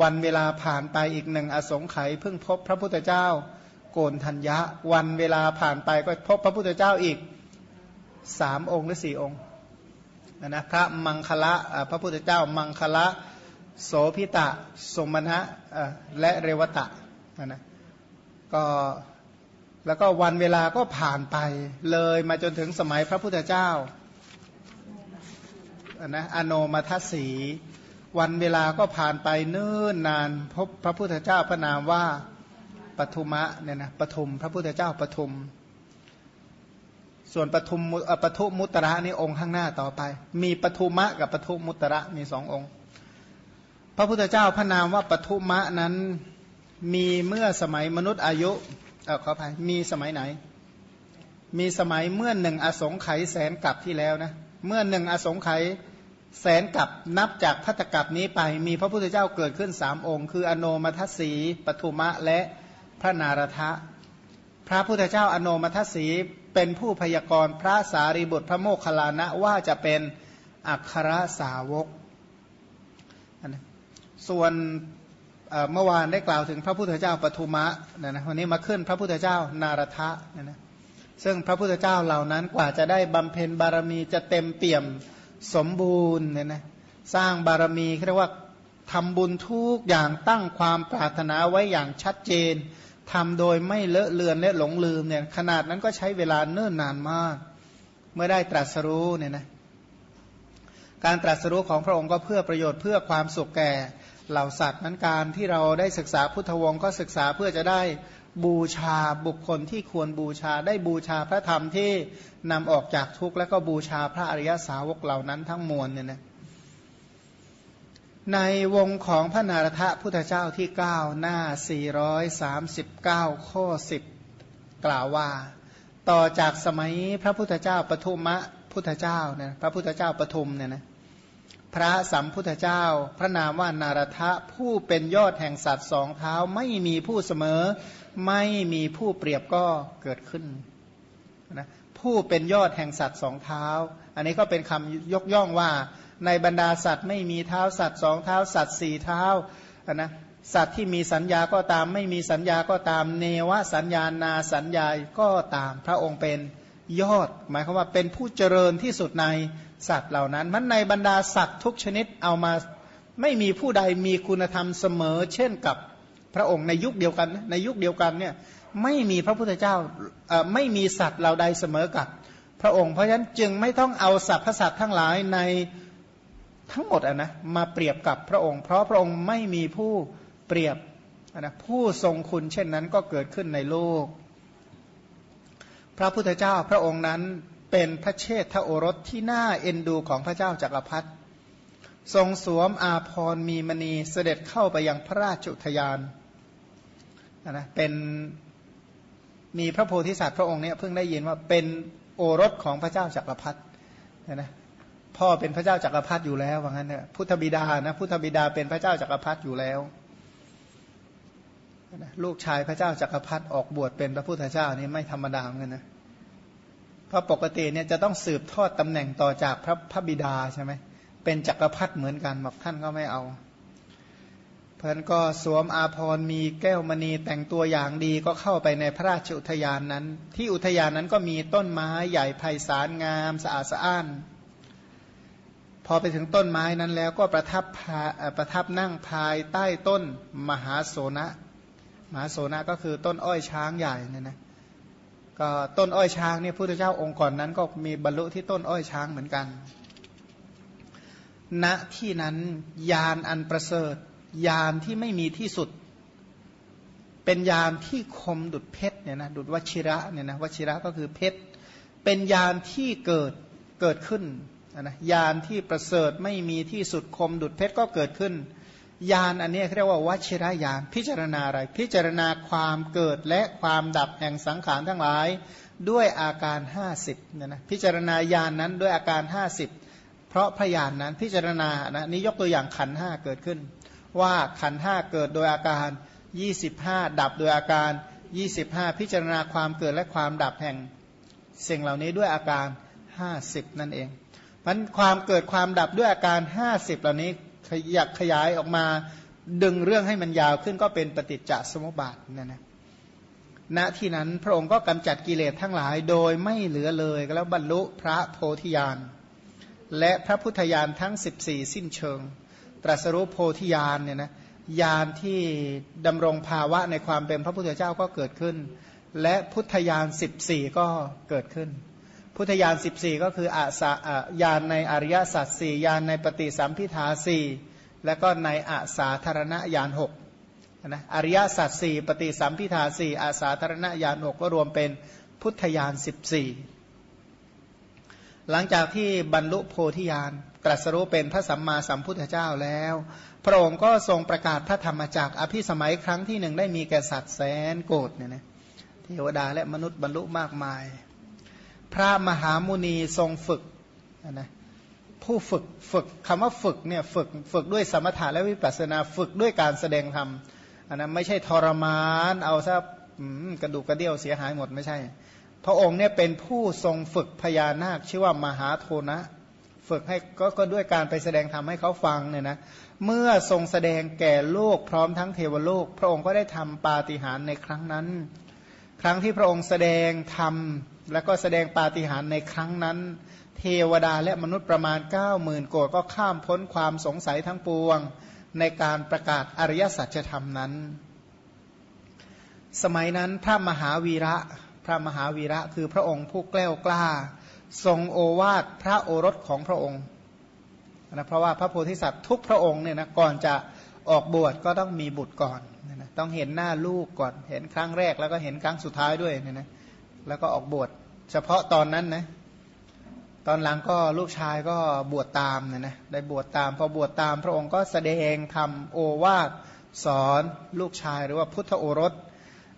วันเวลาผ่านไปอีกหนึ่งอสงไขยเพิ่งพบพระพุทธเจ้าโกนทัญญะ วันเวลาผ่านไปก็พบพระพุทธเจ้าอีกสามองค์หรือสี่องค์นะนะพระมังคละพระพุทธเจ้ามังคละโสพิตะสมณะและเรวตะนะนะก็แล้วก็วันเวลาก็ผ่านไปเลยมาจนถึงสมัยพระพุทธเจ้านะอโนมัทสี วันเวลาก็ผ่านไปเนิ่นนาน พบพระพุทธเจ้าพระนามว่าปทุมะเนี่ยนะปทุม พระพุทธเจ้าปทุม ส่วนปทุมปทุมุตระนี่องค์ข้างหน้าต่อไป มีปทุมะกับปทุมุตระมีสององค์ พระพุทธเจ้าพระนามว่าปทุมะนั้นมีเมื่อสมัยมนุษย์อายุเออขออภัยมีสมัยไหน มีสมัยเมื่อหนึ่งอสงไขยแสนกับที่แล้วนะเมื่อหนึ่งอสงไขย แสนกับนับจากพัตกับนี้ไป มีพระพุทธเจ้าเกิดขึ้นสามองค์ คืออโนมัทสีปทุมะและพระนารทะ พระพุทธเจ้าอโนมัทสีเป็นผู้พยากรณ์พระสารีบุตรพระโมคคัลลานะว่าจะเป็นอัครสาวก ส่วนเมื่อวานได้กล่าวถึงพระพุทธเจ้าปทุมะนะนะวันนี้มาขึ้นพระพุทธเจ้านารทะนะนะซึ่งพระพุทธเจ้าเหล่านั้นกว่าจะได้บำเพ็ญบารมีจะเต็มเปี่ยม สมบูรณ์เนี่ยนะสร้างบารมีเรียกว่าทำบุญทุกอย่างตั้งความปรารถนาไว้อย่างชัดเจนทำโดยไม่เลอะเลือนและหลงลืมเนี่ยขนาดนั้นก็ใช้เวลาเนิ่นนานมาก เมื่อได้ตรัสรู้เนี่ยนะการตรัสรู้ของพระองค์ก็เพื่อประโยชน์เพื่อความสุขแก่เหล่าสัตว์นั้นการที่เราได้ศึกษาพุทธวงศ์ก็ศึกษาเพื่อจะได้ บูชาบุคคลที่ควรบูชาได้บูชาพระธรรมที่นำออกจากทุกข์แล้วก็บูชาพระอริยสาวกเหล่านั้นทั้งมวลเนี่ยนะในวงของพระนารถพุทธเจ้าที่ 9 หน้า 439 ข้อ 10 กล่าวว่า ต่อจากสมัยพระพุทธเจ้าปทุมะพุทธเจ้าเนี่ยพระพุทธเจ้าปทุมเนี่ยนะ พระสัมพุทธเจ้า พระนามว่านารทะผู้เป็นยอดแห่งสัตว์สองเท้าไม่มีผู้เสมอ ไม่มีผู้เปรียบก็เกิดขึ้นนะผู้เป็นยอดแห่งสัตว์สองเท้า อันนี้ก็เป็นคำยกย่องว่า ในบรรดาสัตว์ไม่มีเท้าสัตว์สองเท้า สัตว์สี่เท้านะสัตว์ที่มีสัญญาก็ตาม ไม่มีสัญญาก็ตาม เนวสัญญานาสัญญาก็ตามพระองค์เป็น ยอด หมายความว่าเป็นผู้เจริญที่สุดในสัตว์เหล่านั้น มันในบรรดาสัตว์ทุกชนิดเอามาไม่มีผู้ใดมีคุณธรรมเสมอ เช่นกับพระองค์ในยุคเดียวกัน ในยุคเดียวกันเนี่ยไม่มีพระพุทธเจ้าไม่มีสัตว์เหล่าใดเสมอกับพระองค์ เพราะฉะนั้นจึงไม่ต้องเอาสัตว์พระสัตว์ทั้งหลายในทั้งหมดอะนะมาเปรียบกับพระองค์ เพราะพระองค์ไม่มีผู้เปรียบนะผู้ทรงคุณเช่นนั้นก็เกิดขึ้นในโลก พระพุทธเจ้าพระองค์นั้นเป็นพระเชษฐโอรสที่น่าเอ็นดูของพระเจ้าจากักรพรรดิทรงสวมอาพรมีมณีเสด็จเข้าไปยังพระราชุทยานนะเป็นมีพระโพธิสัตว์พระองค์เนี่ยเพิ่งได้ยินว่าเป็นโอรสของพระเจ้าจากักรพรรดินะพ่อเป็นพระเจ้าจากักรพรรดิอยู่แล้วว่างั้นเนี่ยพุทธบิดานะพุทธบิดาเป็นพระเจ้าจากักรพรรดิอยู่แล้ว ลูกชายพระเจ้าจักรพรรดิออกบวชเป็นพระพุทธเจ้านี่ไม่ธรรมดาเหมือนกันนะเพราะปกติเนี่ยจะต้องสืบทอดตำแหน่งต่อจากพระพระบิดาใช่ไหมเป็นจักรพรรดิเหมือนกันบอกท่านก็ไม่เอาเพื่อนก็สวมอาภรณ์มีแก้วมณีแต่งตัวอย่างดีก็เข้าไปในพระราชอุทยานนั้น ที่อุทยานนั้นก็มีต้นไม้ใหญ่ไพศาลงามสะอาดสะอ้าน พอไปถึงต้นไม้นั้นแล้วก็ประทับประทับนั่งภายใต้ต้นมหาโสนะ มหาโสนะก็คือต้นอ้อยช้างใหญ่เนี่ยนะก็ต้นอ้อยช้างเนี่ยพุทธเจ้าองค์ก่อนนั้นก็มีบรรลุที่ต้นอ้อยช้างเหมือนกัน ณที่นั้นยานอันประเสริฐ ยานที่ไม่มีที่สุด เป็นยานที่คมดุดเพชรเนี่ยนะดุดวชิระเนี่ยนะวชิระก็คือเพชรเป็นยานที่เกิดเกิดขึ้นนะยานที่ประเสริฐไม่มีที่สุดคมดุดเพชรก็เกิดขึ้น ญาณอันนี้เรียกว่าวัชิรญาณพิจารณาอะไร พิจารณาความเกิดและความดับแห่งสังขารทั้งหลาย ด้วยอาการ 50เนี่ยนะพิจารณาญาณนนั้นด้วยอาการ 50 เพราะพยานนั้นพิจารณานะนี้ยกตัวอย่างขันห้าเกิดขึ้น ว่าขันห้าเกิดโดยอาการ 25 ดับโดยอาการ 25 พิจารณาความเกิดและความดับแห่งสิ่งเหล่านี้ด้วยอาการ 50 นั่นเองมันความเกิดความดับด้วยอาการ 50 เหล่านี้ ขยักขยายออกมา ดึงเรื่องให้มันยาวขึ้นก็เป็นปฏิจจสมุปบาทนั่นนะณที่นั้นพระองค์ก็กำจัดกิเลสทั้งหลายโดยไม่เหลือเลยแล้วบรรลุพระโพธิญาณและพระพุทธญาณทั้ง 14 สิ้นเชิง ตรัสรู้โพธิญาณเนี่ยนะญาณที่ดำรงภาวะในความเป็นพระพุทธเจ้าก็เกิดขึ้น และพุทธญาณ14 ก็เกิดขึ้น พุทธญาณ14 ก็คืออาสาญาณในอริยสัจสี่ญาณในปฏิสัมพิทาสี่และก็ในอาสาธารณญาณหกนะอริยสัจสี่ปฏิสัมพิทาสี่อาสาธารณญาณหกก็รวมเป็นพุทธญาณ14 หลังจากที่บรรลุโพธิญาณตรัสรู้เป็นพระสัมมาสัมพุทธเจ้าแล้ว พระองค์ก็ทรงประกาศพระธรรมจักรอภิสมัยครั้งที่หนึ่งได้มีแก่สัตว์แสนโกรธเนี่ยนะเทวดาและมนุษย์บรรลุมากมาย พระมหามุนีทรงฝึกนะผู้ฝึกฝึกคำว่าฝึกเนี่ยฝึกฝึกด้วยสมถะและวิปัสสนาฝึกด้วยการแสดงธรรมอันนั้นไม่ใช่ทรมาน เอาซะกระดูกกระเดี่ยวเสียหายหมดไม่ใช่ พระองค์เนี่ยเป็นผู้ทรงฝึกพญานาคชื่อว่ามหาโทนะฝึกให้กก็ด้วยการไปแสดงธรรมให้เขาฟังเนี่ยนะเมื่อทรงแสดงแก่โลกพร้อมทั้งเทวโลก พระองค์ก็ได้ทำปาฏิหาริย์ในครั้งนั้น ครั้งที่พระองค์แสดงธรรม แล้วก็แสดงปาฏิหาริย์ในครั้งนั้น เทวดาและมนุษย์ประมาณ 9 0,000โกรธก็ข้ามพ้นความสงสัยทั้งปวง ในการประกาศอริยสัจธรรมนั้น สมัยนั้นพระมหาวีระ พระมหาวีระคือพระองค์ผู้แกล้วกล้า ทรงโอวาทพระโอรสของพระองค์นะเพราะว่าพระโพธิสัตว์ทุกพระองค์เนี่ยนะก่อนจะออกบวชก็ต้องมีบุตรก่อนนะต้องเห็นหน้าลูกก่อน เห็นครั้งแรกแล้วก็เห็นครั้งสุดท้ายด้วยเนี่ยนะ แล้วก็ออกบวชเฉพาะตอนนั้นนะตอนหลังก็ลูกชายก็บวชตามเนี่ยนะได้บวชตามพอบวชตามพระองค์ก็แสดงทำโอวาทสอนลูกชายหรือว่าพุทธโอรส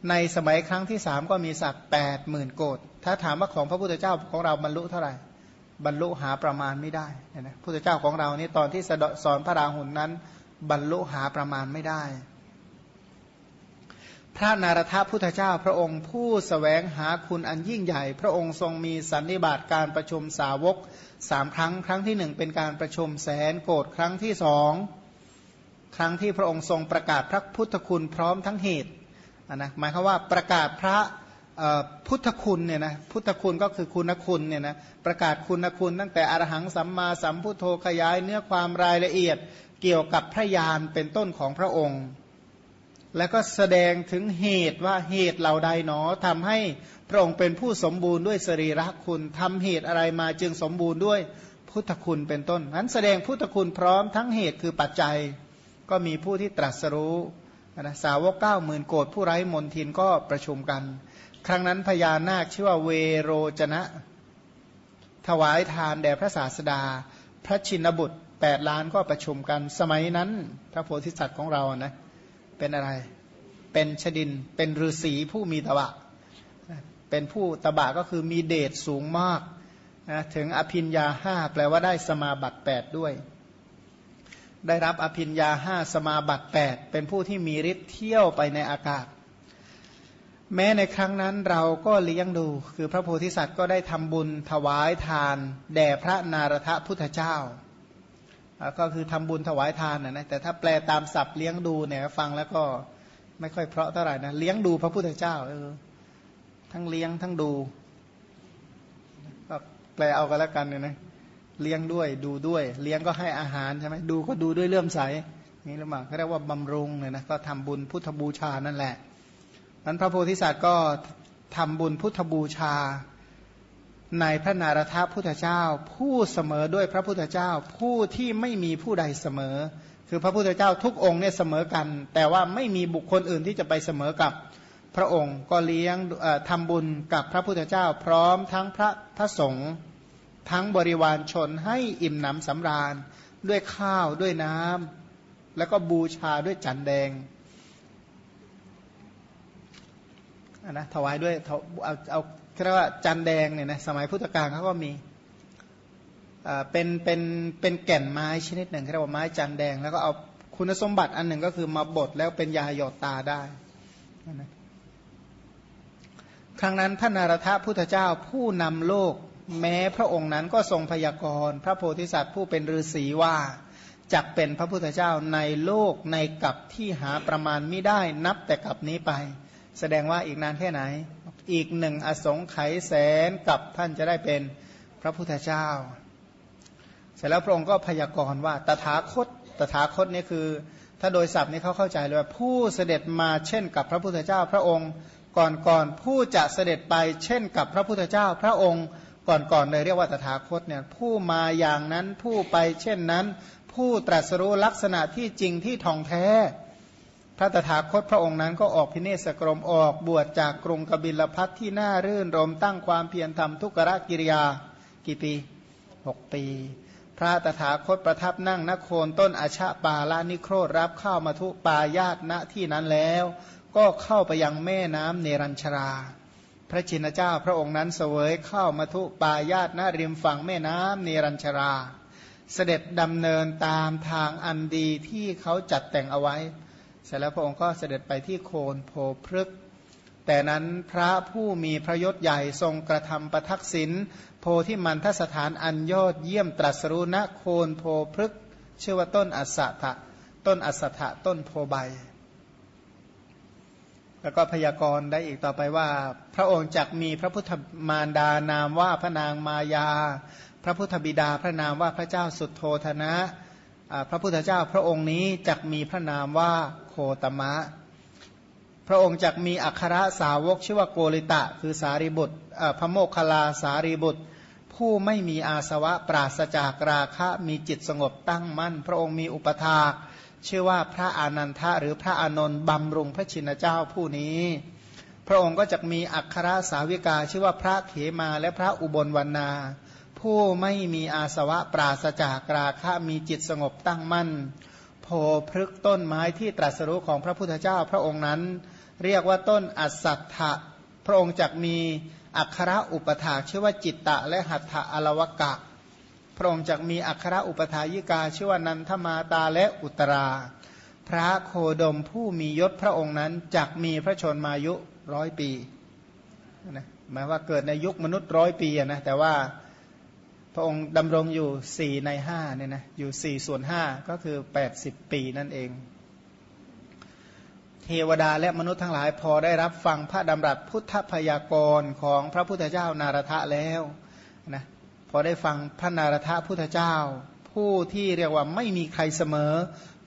ในสมัยครั้งที่สามก็มีสักแปดหมื่นโกดถ้าถามว่าของพระพุทธเจ้าของเราบรรลุเท่าไหร่บรรลุหาประมาณไม่ได้นะพุทธเจ้าของเรานี่ตอนที่สอนพระราหุลนนั้น บรรลุหาประมาณไม่ได้ พระนารถพุทธเจ้าพระองค์ผู้สแสวงหาคุณอันยิ่งใหญ่ พระองค์ทรงมีสันนิบาตการประชุมสาวกสามครั้ง ครั้งที่หนึ่งเป็นการประชุมแสนโกดครั้งที่สองครั้งที่พระองค์ทรงประกาศพระพุทธคุณพร้อมทั้งเหตุนะหมายความว่าประกาศพระพุทธคุณเนี่ยนะพุทธคุณก็คือคุณคุณเนี่ยนะประกาศคุณคุณตั้งแต่อรหังสัมมาสัมพุทโธขยายเนื้อความรายละเอียดเกี่ยวกับพระยานเป็นต้นของพระองค์ แล้วก็แสดงถึงเหตุว่าเหตุเหล่าใดหนอทำให้พระองค์เป็นผู้สมบูรณ์ด้วยสรีระคุณทำเหตุอะไรมาจึงสมบูรณ์ด้วยพุทธคุณเป็นต้นนั้นแสดงพุทธคุณพร้อมทั้งเหตุคือปัจจัย ก็มีผู้ที่ตรัสรู้นะสาวกเก้าหมื่นโกดผู้ไร้มนทินก็ประชุมกัน ครั้งนั้นพญานาคชื่อว่าเวโรจนะ ถวายทานแด่พระศาสดา พระชินบุตรแปดล้านก็ประชุมกัน สมัยนั้นพระโพธิสัตว์ของเรานะ เป็นอะไร เป็นชดิน เป็นฤาษีผู้มีตบะ เป็นผู้ตบะก็คือมีเดชสูงมากนะถึงอภินยาห้าแปลว่าได้สมาบัติแปดด้วย ได้รับอภิญญาห้าสมาบัติแปดเป็นผู้ที่มีฤทธิ์เที่ยวไปในอากาศ แม้ในครั้งนั้นเราก็เลี้ยงดู คือพระโพธิสัตว์ก็ได้ทำบุญถวายทาน แด่พระนารถพุทธเจ้า ก็คือทำบุญถวายทานนะแต่ถ้าแปลตามศัพท์เลี้ยงดูเนี่ยฟังแล้วก็ไม่ค่อยเพราะเท่าไหร่นะเลี้ยงดูพระพุทธเจ้าเออทั้งเลี้ยงทั้งดูก็แปลเอากันแล้วกันเนี่ยนะเลี้ยงด้วยดูด้วย เลี้ยงก็ให้อาหารใช่ไหมดูก็ดูด้วยเลื่อมใสนี่หรือเปล่าเขาเรียกว่าบำรุงเนี่ยนะก็ทำบุญพุทธบูชานั่นแหละนั้นพระโพธิสัตว์ก็ทำบุญพุทธบูชา ในพระนารถพุทธเจ้า ผู้เสมอด้วยพระพุทธเจ้า ผู้ที่ไม่มีผู้ใดเสมอ คือพระพุทธเจ้าทุกองค์เนี่ยเสมอกัน แต่ว่าไม่มีบุคคลอื่นที่จะไปเสมอกับพระองค์ก็เลี้ยงทำบุญกับพระพุทธเจ้า พร้อมทั้งพระพระสงฆ์ทั้งบริวารชนให้อิ่มหนำสำราญ ด้วยข้าวด้วยน้ำแล้วก็บูชาด้วยจันแดงนะถวายด้วยเอาเอา เรียกว่าจันแดงเนี่ยนะสมัยพุทธกาลเขาก็มีเป็นเป็นเป็นแก่นไม้ชนิดหนึ่งเรียกว่าไม้จันแดง แล้วก็เอาคุณสมบัติอันหนึ่งก็คือมาบดแล้วเป็นยาหยอดตาได้ครั้งนั้นพระนารถพุทธเจ้าผู้นำโลก แม้พระองค์นั้นก็ทรงพยากรณ์พระโพธิสัตว์ผู้เป็นฤาษีว่าจักเป็นพระพุทธเจ้าในโลกในกับที่หาประมาณไม่ได้นับแต่กับนี้ไป แสดงว่าอีกนานแค่ไหน อีกหนึ่งอสงไขยแสนกับท่านจะได้เป็นพระพุทธเจ้า เสร็จแล้วพระองค์ก็พยากรณ์ว่าตถาคต ตถาคตนี่คือ ถ้าโดยศัพท์นี้เขาเข้าใจเลยว่าผู้เสด็จมาเช่นกับพระพุทธเจ้า พระองค์ก่อนก่อนผู้จะเสด็จไปเช่นกับพระพุทธเจ้า พระองค์ก่อนก่อนเลยเรียกว่าตถาคตเนี่ยผู้มาอย่างนั้นผู้ไปเช่นนั้น ผู้ตรัสรู้ลักษณะที่จริงที่ทองแท้ พระตถาคตพระองค์นั้นก็ออกพิเนศกรมออกบวชจากกรุงกบิลพัทที่น่ารื่นรมตั้งความเพียรทำทุกรกิริยากี่ปีหกปี พระตถาคตประทับนั่งนโคนต้นอาชาปาลานิโครธรับข้าวมาทุปายาตณที่นั้นแล้ว ก็เข้าไปยังแม่น้ำเนรัญชรา พระชินเจ้าพระองค์นั้นเสวยเข้ามาทุปายาตณริมฝั่งแม่น้ำเนรัญชรา เสด็จดำเนินตามทางอันดีที่เขาจัดแต่งเอาไว้ เสร็จแล้วพระองค์ก็เสด็จไปที่โคนโพพฤกแต่นั้นพระผู้มีพระยศใหญ่ทรงกระทำประทักษิณโพที่มันทสถานอันยอดเยี่ยมตรัสรู้ณโคนโพพฤกชื่อว่าต้นอัสสะต้นอัสสะต้นโพใบ แล้วก็พยากรณ์ได้อีกต่อไปว่า พระองค์จักมีพระพุทธมารดานามว่าพระนางมายา พระพุทธบิดาพระนามว่าพระเจ้าสุดโทธนะ พระพุทธเจ้าพระองค์นี้จักมีพระนามว่า ตมะ พระองค์จักมีอัครสาวกชื่อว่าโกริตะ คือสารีบุตรพระโมคคลาสารีบุตร ผู้ไม่มีอาสวะปราศจากราคะมีจิตสงบตั้งมั่น พระองค์มีอุปถาชื่อว่าพระอานันทะหรือพระอานนท์บำรุงพระชินเจ้าผู้นี้ พระองค์ก็จะมีอัครสาวิกาชื่อว่าพระเขมาและพระอุบลวรรณาผู้ไม่มีอาสวะปราศจากราคะมีจิตสงบตั้งมั่น พพฤกต้นไม้ที่ตรัสรู้ของพระพุทธเจ้าพระองค์นั้น เรียกว่าต้นอัสสัทธะพระองค์จะมีอัครอุปถาชื่อว่าจิตตะและหัตถะอลวกะ พระองค์จักมีอัครอุปถายิกาชื่อว่านันทมาตาและอุตรา พระโคดมผู้มียศพระองค์นั้นจักมีพระชนมายุร้อยปีนะหมายว่าเกิดในยุคมนุษย์ร้อยปีนะแต่ว่า ระองค์ดำรงอยู่สี่ในห้าเนี่ยนะอยู่สี่ส่วนห้าก็คือแปดสิบปีนั่นเอง เทวดาและมนุษย์ทั้งหลายพอได้รับฟังพระดำรัสพุทธพยากรของพระพุทธเจ้านารทะแล้วนะพอได้ฟังพระนารถพุทธเจ้า ผู้ที่เรียกว่าไม่มีใครเสมอ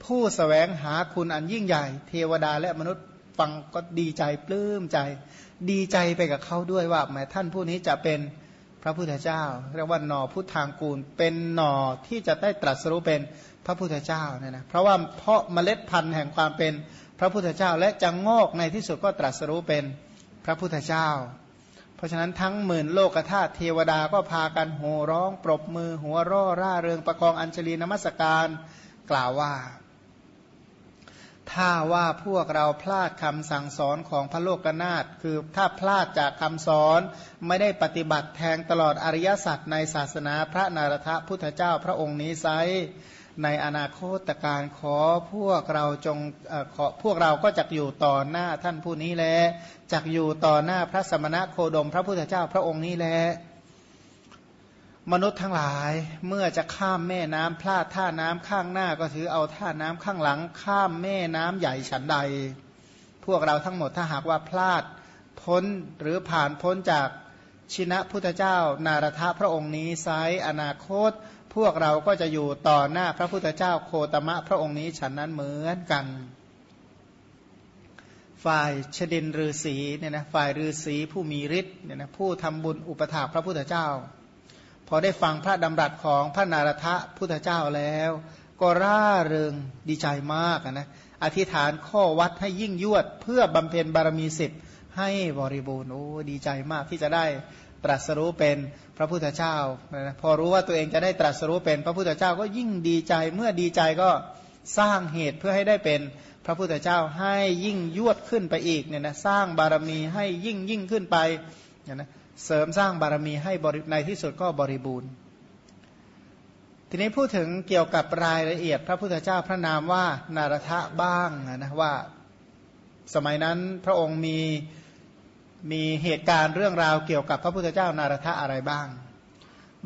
ผู้สแสวงหาคุณอันยิ่งใหญ่ เทวดาและมนุษย์ฟังก็ดีใจปลื้มใจ ดีใจไปกับเขาด้วยว่าแม้ท่านผู้นี้จะเป็น พระพุทธเจ้า เรียกว่าหน่อพุทธางกูล เป็นหน่อที่จะได้ตรัสรู้เป็นพระพุทธเจ้าเนี่ยนะเพราะว่าเพาะเมล็ดพันธุ์แห่งความเป็นพระพุทธเจ้า และจะงอกในที่สุดก็ตรัสรู้เป็นพระพุทธเจ้า เพราะฉะนั้นทั้งหมื่นโลกธาตุเทวดาก็พากันโห่ร้อง ปรบมือหัวร่อร่าเริงประคองอัญชลีนมัสการกล่าวว่า ถ้าว่าพวกเราพลาดคำสั่งสอนของพระโลกนาถคือถ้าพลาดจากคำสอนไม่ได้ปฏิบัติแทงตลอดอริยสัจในศาสนาพระนารถพุทธเจ้าพระองค์นี้ไซในอนาคตการขอพวกเราจงขอพวกเราก็จะอยู่ต่อหน้าท่านผู้นี้แลจักอยู่ต่อหน้าพระสมณะโคดมพระพุทธเจ้าพระองค์นี้แล มนุษย์ทั้งหลายเมื่อจะข้ามแม่น้ำพลาดท่าน้ำข้างหน้าก็ถือเอาท่าน้ำข้างหลัง ข้ามแม่น้ำใหญ่ฉันใด พวกเราทั้งหมดถ้าหากว่าพลาดพ้นหรือผ่านพ้นจากชินะพุทธเจ้านารทะพระองค์นี้ไซอนาคต พวกเราก็จะอยู่ต่อหน้าพระพุทธเจ้าโคตมะพระองค์นี้ฉันนั้นเหมือนกัน ฝ่ายชดินฤาษีเนี่ยนะฝ่ายฤาษีผู้มีฤทธิ์เนี่ยนะผู้ทำบุญอุปถาพระพุทธเจ้า พอได้ฟังพระดำรัสของพระนารทะพุทธเจ้าแล้ว ก็ร่าเริงดีใจมากนะอธิษฐานข้อวัดให้ยิ่งยวด เพื่อบำเพ็ญบารมีสิบให้บริบูรณ์โอ้ดีใจมากที่จะได้ตรัสรู้เป็นพระพุทธเจ้าพอรู้ว่าตัวเองจะได้ตรัสรู้เป็นพระพุทธเจ้าก็ยิ่งดีใจเมื่อดีใจก็สร้างเหตุเพื่อให้ได้เป็นพระพุทธเจ้าให้ยิ่งยวดขึ้นไปอีกเนี่ยนะสร้างบารมีให้ยิ่งยิ่งขึ้นไปเนี่ยนะ เสริมสร้างบารมีให้ในที่สุดก็บริบูรณ์ ทีนี้พูดถึงเกี่ยวกับรายละเอียด พระพุทธเจ้าพระนามว่านารทะบ้างนะว่าสมัยนั้นพระองค์มีมีเหตุการณ์เรื่องราวเกี่ยวกับพระพุทธเจ้านารทะอะไรบ้าง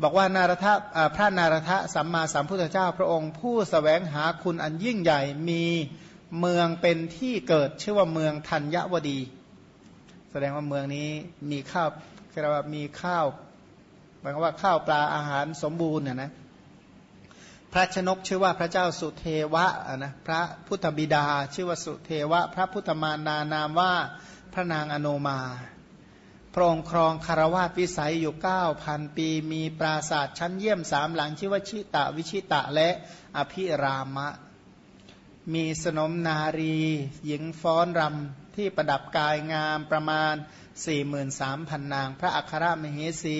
บอกว่านารทะพระนารทะสัมมาสัมพุทธเจ้าพระองค์ผู้สแสวงหาคุณอันยิ่งใหญ่มีเมืองเป็นที่เกิดชื่อว่าเมืองธัญวดี แสดงว่าเมืองนี้มีข้าว เรียกว่ามีข้าวหมายความว่าข้าวปลาอาหารสมบูรณ์นะนะพระชนกชื่อว่าพระเจ้าสุเทวะนะพระพุทธบิดา ชื่อว่าสุเทวะ พระพุทธมานานามว่าพระนางอโนมา พระองค์ครองคารวาสวิสัยอยู่เก้าพันปี มีปราสาทชั้นเยี่ยมสามหลัง ชื่อว่าชิตะวิชิตะและอภิรามะ มีสนมนารี หญิงฟ้อนรำ ที่ประดับกายงามประมาณ 43,000 นาง พระอัครมเหสี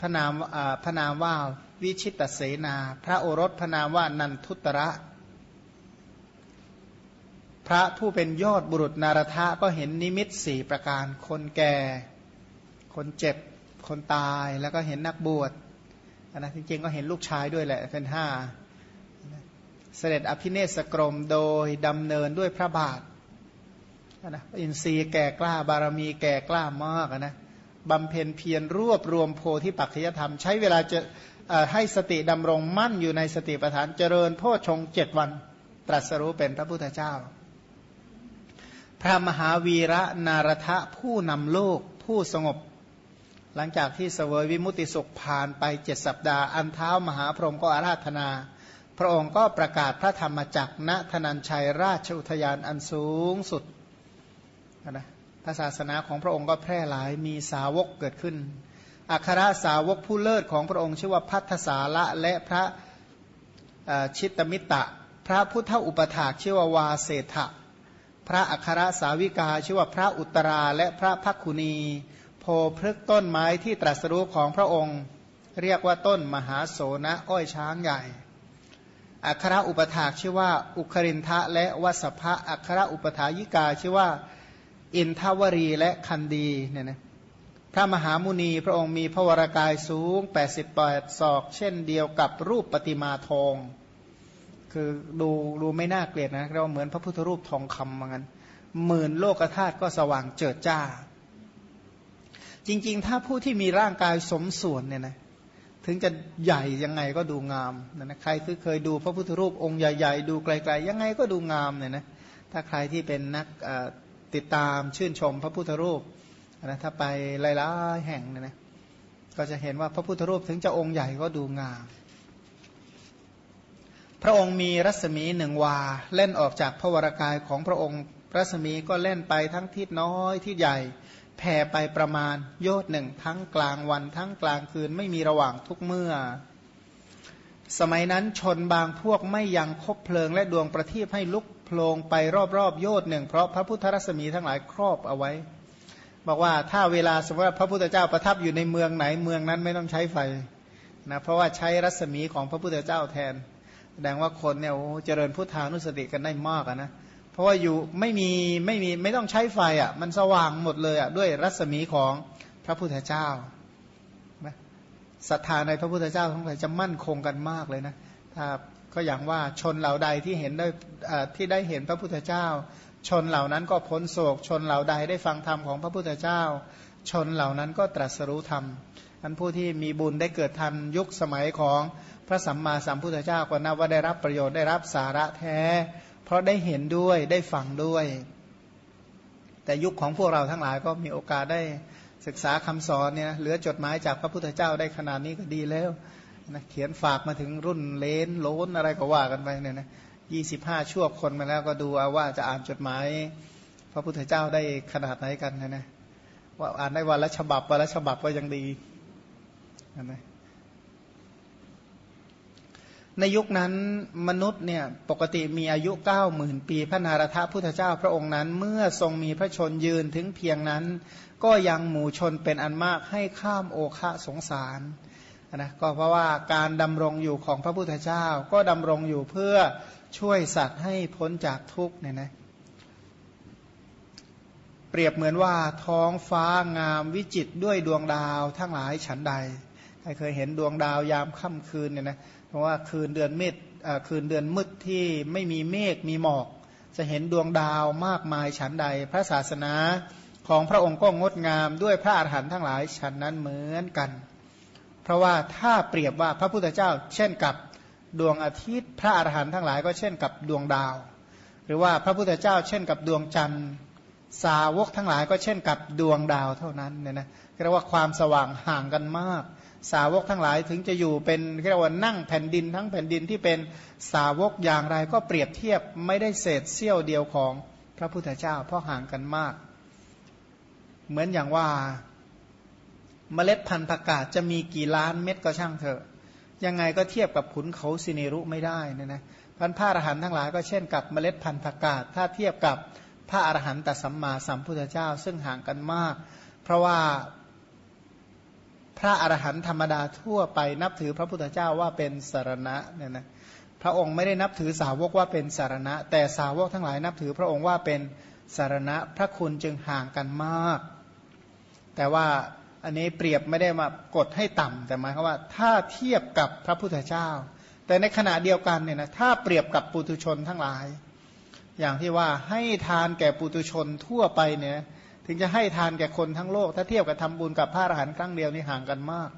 พระนามพระนามว่าวิชิตเสนา พระโอรสพระนามว่านันทุตระ พระผู้เป็นยอดบุรุษนารทะก็เห็นนิมิตสี่ประการคนแก่ คนเจ็บ คนตายแล้วก็เห็นนักบวชนะจริงๆก็เห็นลูกชายด้วยแหละเป็นห้าเสด็จอภิเนศกรมโดยดำเนินด้วยพระบาท นะอินทรีย์แก่กล้าบารมีแก่กล้ามากนะบำเพ็ญเพียรรวบรวมโพธิปัจจยธรรม ใช้เวลาจะให้สติดำรงมั่นอยู่ในสติปัฏฐานเจริญโพชงเจ็ดวัน ตรัสรู้เป็นพระพุทธเจ้า พระมหาวีระนารทะผู้นำโลกผู้สงบ หลังจากที่เสวยวิมุติสุขผ่านไปเจ็ดสัปดาห์ อันเท้ามหาพรหมก็อาราธนา พระองค์ก็ประกาศพระธรรมจักรณธนัญชัยราชอุทยานอันสูงสุด นะพระศาสนาของพระองค์ก็แพร่หลายมีสาวกเกิดขึ้น อัครสาวกผู้เลิศของพระองค์ชื่อว่าพัทธสาละและพระชิตมิตะ พระพุทธอุปถากชื่อว่าวาเศธะพระอัครสาวิกาชื่อว่าพระอุตราและพระพักคุณี โพพฤกต้นไม้ที่ตรัสรู้ของพระองค์ เรียกว่าต้นมหาโสนะอ้อยช้างใหญ่ อัครอุปถากชื่อว่าอุครินทะและวัสภะอัครอุปถายิกาชื่อว่า อินทวรีและคันดีเนี่ยนะพระมหามุนีพระองค์มีพระวรากายสูง 88 ศอก เช่นเดียวกับรูปปฏิมาทอง คือดูดูไม่น่าเกลียดนะเราเหมือนพระพุทธรูปทองคำเหมือนกันหมื่นโลกธาตุก็สว่างเจิดจ้า จริง ๆ ถ้าผู้ที่มีร่างกายสมส่วนเนี่ยนะถึงจะใหญ่ยังไงก็ดูงามนะใครคือเคยดูพระพุทธรูปองค์ใหญ่ ๆ ดูไกล ๆ ยังไงก็ดูงามเนี่ยนะถ้าใครที่เป็นนัก ติดตามชื่นชมพระพุทธรูปนะถ้าไปหลายๆแห่งเนี่ยนะก็จะเห็นว่าพระพุทธรูปถึงจะองค์ใหญ่ก็ดูงาม พระองค์มีรัศมีหนึ่งวา เล่นออกจากพระวรากายของพระองค์ รัศมีก็เล่นไปทั้งทิศน้อยทิศใหญ่แผ่ไปประมาณโยชน์หนึ่งทั้งกลางวันทั้งกลางคืนไม่มีระหว่างทุกเมื่อ สมัยนั้นชนบางพวกไม่ยังคบเพลิงและดวงประทีปให้ลุกโพลงไปรอบๆโยชน์หนึ่ง เพราะพระพุทธรัศมีทั้งหลายครอบเอาไว้ บอกว่าถ้าเวลาสมมติว่าพระพุทธเจ้าประทับอยู่ในเมืองไหนเมืองนั้นไม่ต้องใช้ไฟนะเพราะว่าใช้รัศมีของพระพุทธเจ้าแทนแสดงว่าคนเนี่ยโอ้เจริญพุทธานุสติกันได้มากนะเพราะว่าอยู่ไม่มีไม่มีไม่ต้องใช้ไฟอะมันสว่างหมดเลยอะด้วยรัศมีของพระพุทธเจ้า ศรัทธาในพระพุทธเจ้าทั้งหลายจะมั่นคงกันมากเลยนะถ้าก็อย่างว่าชนเหล่าใดที่เห็นได้ที่ได้เห็นพระพุทธเจ้า ชนเหล่านั้นก็พ้นโศก ชนเหล่าใดได้ฟังธรรมของพระพุทธเจ้า ชนเหล่านั้นก็ตรัสรู้ธรรมอันผู้ที่มีบุญได้เกิดทันยุคสมัยของพระสัมมาสัมพุทธเจ้าก็นับว่าได้รับประโยชน์ได้รับสาระแท้ เพราะได้เห็นด้วยได้ฟังด้วย แต่ยุคของพวกเราทั้งหลายก็มีโอกาสได้ ศึกษาคำสอนเนี่ยเหลือจดหมายจากพระพุทธเจ้าได้ขนาดนี้ก็ดีแล้วนะเขียนฝากมาถึงรุ่นเลนโลนอะไรก็ว่ากันไปเนี่ยนะยี่สิบห้าชั่วคนมาแล้วก็ดูเอาว่าจะอ่านจดหมาย พระพุทธเจ้าได้ขนาดไหนกันนะนะว่าอ่านได้วันละฉบับวันละฉบับก็ยังดีนะ ในยุคนั้นมนุษย์เนี่ยปกติมีอายุเก้าหมื่นปีพระนารถพุทธเจ้าพระองค์นั้น เมื่อทรงมีพระชนยืนถึงเพียงนั้น ก็ยังหมู่ชนเป็นอันมากให้ข้ามโอคะสงสารนะก็เพราะว่าการดำรงอยู่ของพระพุทธเจ้า ก็ดำรงอยู่เพื่อช่วยสัตว์ให้พ้นจากทุกข์เนี่ยนะเปรียบเหมือนว่าท้องฟ้างามวิจิตด้วยดวงดาวทั้งหลายฉันใดใครเคยเห็นดวงดาวยามค่ำคืนเนี่ยนะ ราะว่าคืนเดือนมืดคืนเดือนมืดที่ไม่มีเมฆมีหมอก จะเห็นดวงดาวมากมายฉันใด พระศาสนาของพระองค์ก็งดงามด้วยพระอาหารหันต์ทั้งหลายฉันนั้นเหมือนกัน เพราะว่าถ้าเปรียบว่าพระพุทธเจ้า เช่นกับดวงอาทิตย์ พระอรหันต์ทั้งหลายก็เช่นกับดวงดาว หรือว่าพระพุทธเจ้า เช่นกับดวงจันทร์ สาวกทั้งหลายก็เช่นกับดวงดาวเท่านั้นเนี่ยนะเรียกว่าความสว่างห่างกันมาก สาวกทั้งหลายถึงจะอยู่เป็นเรียกว่านั่งแผ่นดินทั้งแผ่นดินที่เป็นสาวกอย่างไรก็เปรียบเทียบไม่ได้เศษเสี้ยวเดียวของพระพุทธเจ้า เพราะห่างกันมาก เหมือนอย่างว่าเมล็ดพันธุ์ผักกาดจะมีกี่ล้านเม็ดก็ช่างเถอะ ยังไงก็เทียบกับขุนเขาสิเนรุไม่ได้นะนะพันพระอรหันต์ทั้งหลายก็เช่นกับเมล็ดพันธุ์ผักกาดถ้าเทียบกับพระอรหันตสัมมาสัมพุทธเจ้า ซึ่งห่างกันมาก เพราะว่า พระอรหันต์ธรรมดาทั่วไปนับถือพระพุทธเจ้าว่าเป็นสารณะเนี่ยนะพระองค์ไม่ได้นับถือสาวกว่าเป็นสารณะ แต่สาวกทั้งหลายนับถือพระองค์ว่าเป็นสารณะพระคุณจึงห่างกันมาก แต่ว่าอันนี้เปรียบไม่ได้มากดให้ต่ำแต่หมายความว่าถ้าเทียบกับพระพุทธเจ้า แต่ในขณะเดียวกันเนี่ยนะถ้าเปรียบกับปุตุชนทั้งหลาย อย่างที่ว่าให้ทานแก่ปุตุชนทั่วไปเนี่ย ถึงจะให้ทานแก่คนทั้งโลก ถ้าเทียบกับทำบุญกับพระอรหันต์ครั้งเดียวนี่ห่างกันมาก